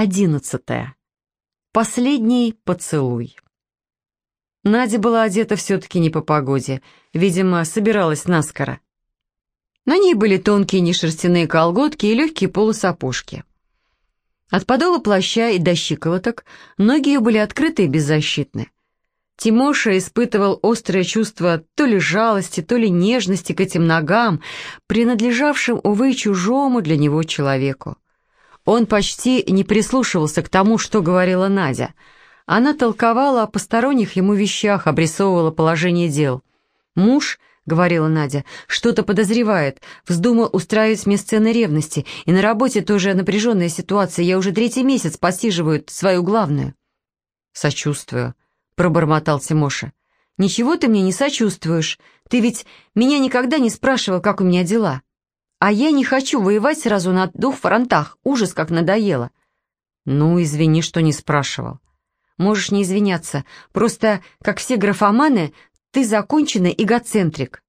Одиннадцатое. Последний поцелуй. Надя была одета все-таки не по погоде, видимо, собиралась наскоро. На ней были тонкие нешерстяные колготки и легкие полусапожки. От подола плаща и до щиколоток ноги ее были открыты и беззащитны. Тимоша испытывал острое чувство то ли жалости, то ли нежности к этим ногам, принадлежавшим, увы, чужому для него человеку. Он почти не прислушивался к тому, что говорила Надя. Она толковала о посторонних ему вещах, обрисовывала положение дел. «Муж», — говорила Надя, — «что-то подозревает, вздумал устраивать мне сцены ревности, и на работе тоже напряженная ситуация, я уже третий месяц посиживаю свою главную». «Сочувствую», — пробормотал Тимоша. «Ничего ты мне не сочувствуешь, ты ведь меня никогда не спрашивал, как у меня дела». А я не хочу воевать сразу на двух фронтах. Ужас, как надоело. Ну, извини, что не спрашивал. Можешь не извиняться. Просто, как все графоманы, ты законченный эгоцентрик.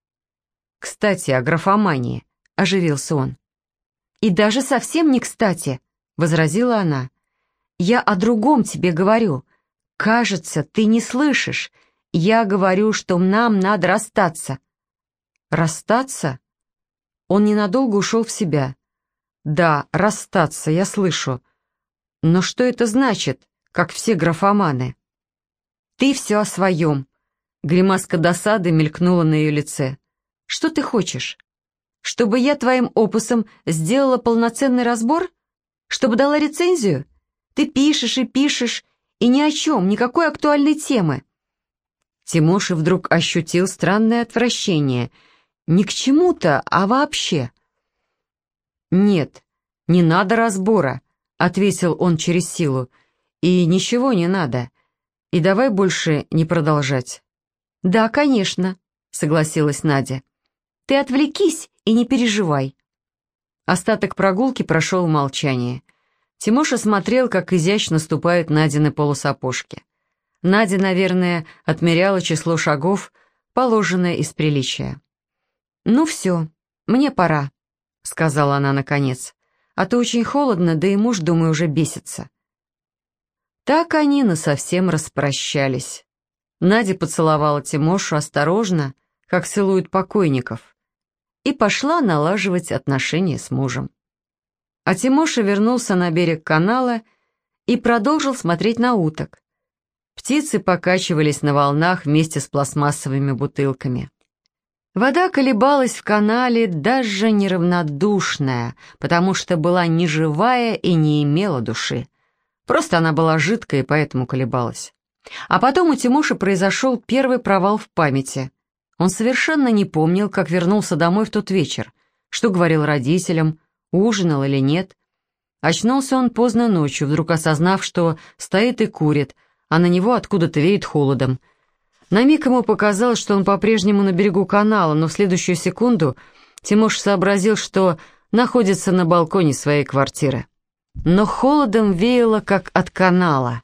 Кстати, о графомании, — оживился он. И даже совсем не кстати, — возразила она. Я о другом тебе говорю. Кажется, ты не слышишь. Я говорю, что нам надо расстаться. Расстаться? Он ненадолго ушел в себя. «Да, расстаться, я слышу. Но что это значит, как все графоманы?» «Ты все о своем». Гримаска досады мелькнула на ее лице. «Что ты хочешь? Чтобы я твоим опусом сделала полноценный разбор? Чтобы дала рецензию? Ты пишешь и пишешь, и ни о чем, никакой актуальной темы». Тимоша вдруг ощутил странное отвращение — не к чему-то, а вообще. «Нет, не надо разбора», — ответил он через силу. «И ничего не надо. И давай больше не продолжать». «Да, конечно», — согласилась Надя. «Ты отвлекись и не переживай». Остаток прогулки прошел в молчании. Тимоша смотрел, как изящно ступают Надины полусапожки. Надя, наверное, отмеряла число шагов, положенное из приличия. «Ну все, мне пора», — сказала она наконец. «А то очень холодно, да и муж, думаю, уже бесится». Так они насовсем распрощались. Надя поцеловала Тимошу осторожно, как целуют покойников, и пошла налаживать отношения с мужем. А Тимоша вернулся на берег канала и продолжил смотреть на уток. Птицы покачивались на волнах вместе с пластмассовыми бутылками. Вода колебалась в канале, даже неравнодушная, потому что была не живая и не имела души. Просто она была жидкой, поэтому колебалась. А потом у Тимоши произошел первый провал в памяти. Он совершенно не помнил, как вернулся домой в тот вечер, что говорил родителям, ужинал или нет. Очнулся он поздно ночью, вдруг осознав, что стоит и курит, а на него откуда-то веет холодом, на миг ему показалось, что он по-прежнему на берегу канала, но в следующую секунду Тимош сообразил, что находится на балконе своей квартиры. Но холодом веяло, как от канала.